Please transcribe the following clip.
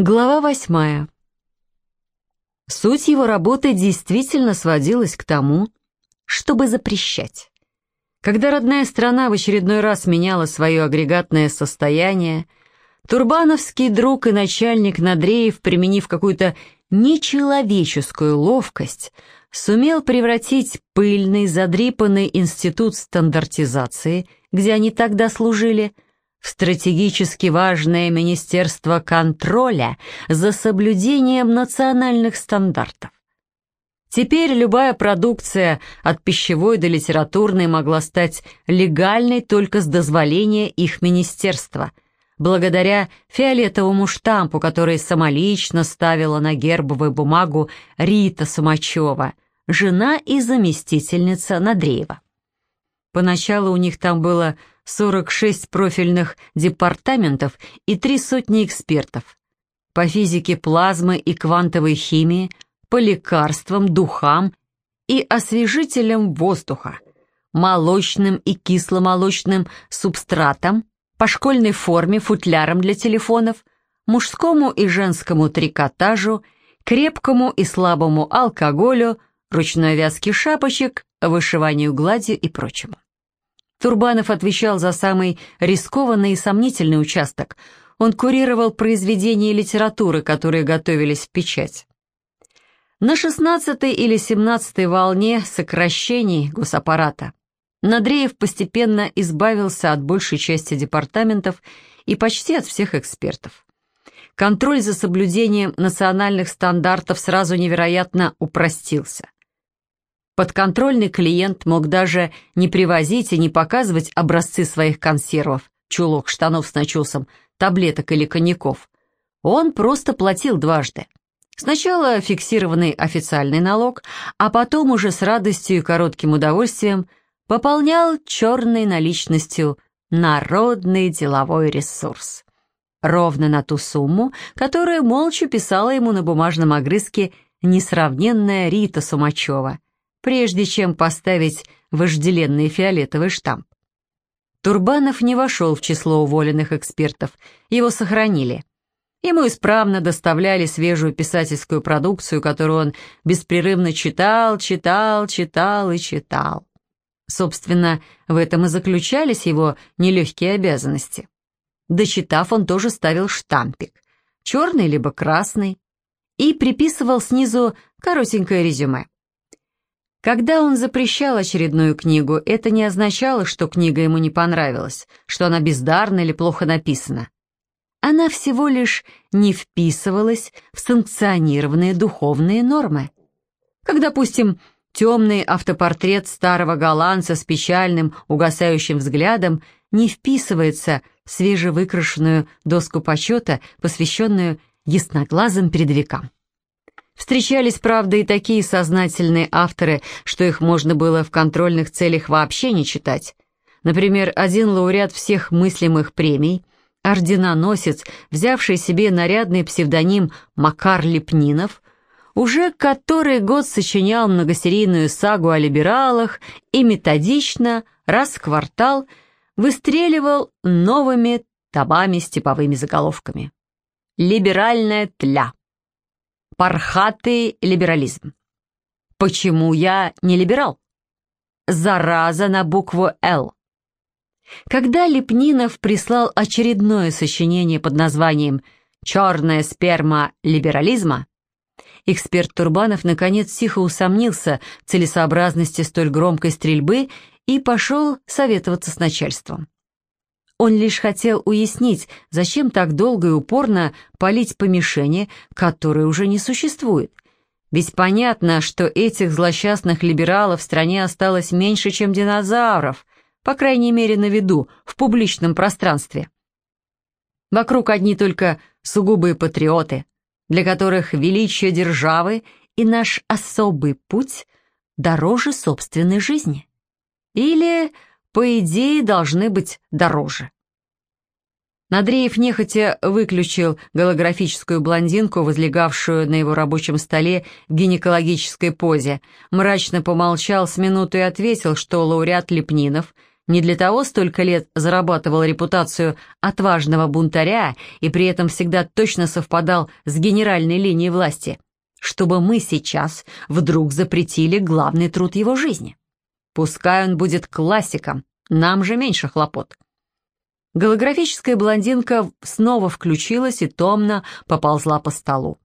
Глава восьмая. Суть его работы действительно сводилась к тому, чтобы запрещать. Когда родная страна в очередной раз меняла свое агрегатное состояние, Турбановский друг и начальник Надреев, применив какую-то нечеловеческую ловкость, сумел превратить пыльный, задрипанный институт стандартизации, где они тогда служили, в стратегически важное Министерство контроля за соблюдением национальных стандартов. Теперь любая продукция, от пищевой до литературной, могла стать легальной только с дозволения их министерства, благодаря фиолетовому штампу, который самолично ставила на гербовую бумагу Рита Сумачева, жена и заместительница Надреева. Поначалу у них там было 46 профильных департаментов и три сотни экспертов. По физике плазмы и квантовой химии, по лекарствам, духам и освежителям воздуха, молочным и кисломолочным субстратам, по школьной форме, футлярам для телефонов, мужскому и женскому трикотажу, крепкому и слабому алкоголю, ручной вязке шапочек, вышиванию гладью и прочему. Турбанов отвечал за самый рискованный и сомнительный участок. Он курировал произведения литературы, которые готовились в печать. На 16 или 17 волне сокращений госаппарата Надреев постепенно избавился от большей части департаментов и почти от всех экспертов. Контроль за соблюдением национальных стандартов сразу невероятно упростился. Подконтрольный клиент мог даже не привозить и не показывать образцы своих консервов, чулок, штанов с начесом, таблеток или коньяков. Он просто платил дважды. Сначала фиксированный официальный налог, а потом уже с радостью и коротким удовольствием пополнял черной наличностью народный деловой ресурс. Ровно на ту сумму, которую молча писала ему на бумажном огрызке несравненная Рита Сумачева – прежде чем поставить вожделенный фиолетовый штамп. Турбанов не вошел в число уволенных экспертов, его сохранили. Ему исправно доставляли свежую писательскую продукцию, которую он беспрерывно читал, читал, читал и читал. Собственно, в этом и заключались его нелегкие обязанности. Дочитав, он тоже ставил штампик, черный либо красный, и приписывал снизу коротенькое резюме. Когда он запрещал очередную книгу, это не означало, что книга ему не понравилась, что она бездарна или плохо написана. Она всего лишь не вписывалась в санкционированные духовные нормы. Как, допустим, темный автопортрет старого голландца с печальным, угасающим взглядом не вписывается в свежевыкрашенную доску почета, посвященную ясноглазым передовикам. Встречались, правда, и такие сознательные авторы, что их можно было в контрольных целях вообще не читать. Например, один лауреат всех мыслимых премий, орденоносец, взявший себе нарядный псевдоним Макар Лепнинов, уже который год сочинял многосерийную сагу о либералах и методично, раз в квартал, выстреливал новыми томами с типовыми заголовками. «Либеральная тля» Пархатый либерализм. Почему я не либерал? Зараза на букву «Л». Когда Лепнинов прислал очередное сочинение под названием «Черная сперма либерализма», эксперт Турбанов наконец тихо усомнился в целесообразности столь громкой стрельбы и пошел советоваться с начальством. Он лишь хотел уяснить, зачем так долго и упорно палить по мишени, которой уже не существует. Ведь понятно, что этих злосчастных либералов в стране осталось меньше, чем динозавров, по крайней мере на виду, в публичном пространстве. Вокруг одни только сугубые патриоты, для которых величие державы и наш особый путь дороже собственной жизни. Или по идее, должны быть дороже. Надреев нехотя выключил голографическую блондинку, возлегавшую на его рабочем столе в гинекологической позе, мрачно помолчал с минуту и ответил, что лауреат Лепнинов Не для того столько лет зарабатывал репутацию отважного бунтаря и при этом всегда точно совпадал с генеральной линией власти, чтобы мы сейчас вдруг запретили главный труд его жизни. Пускай он будет классиком, нам же меньше хлопот. Голографическая блондинка снова включилась и томно поползла по столу.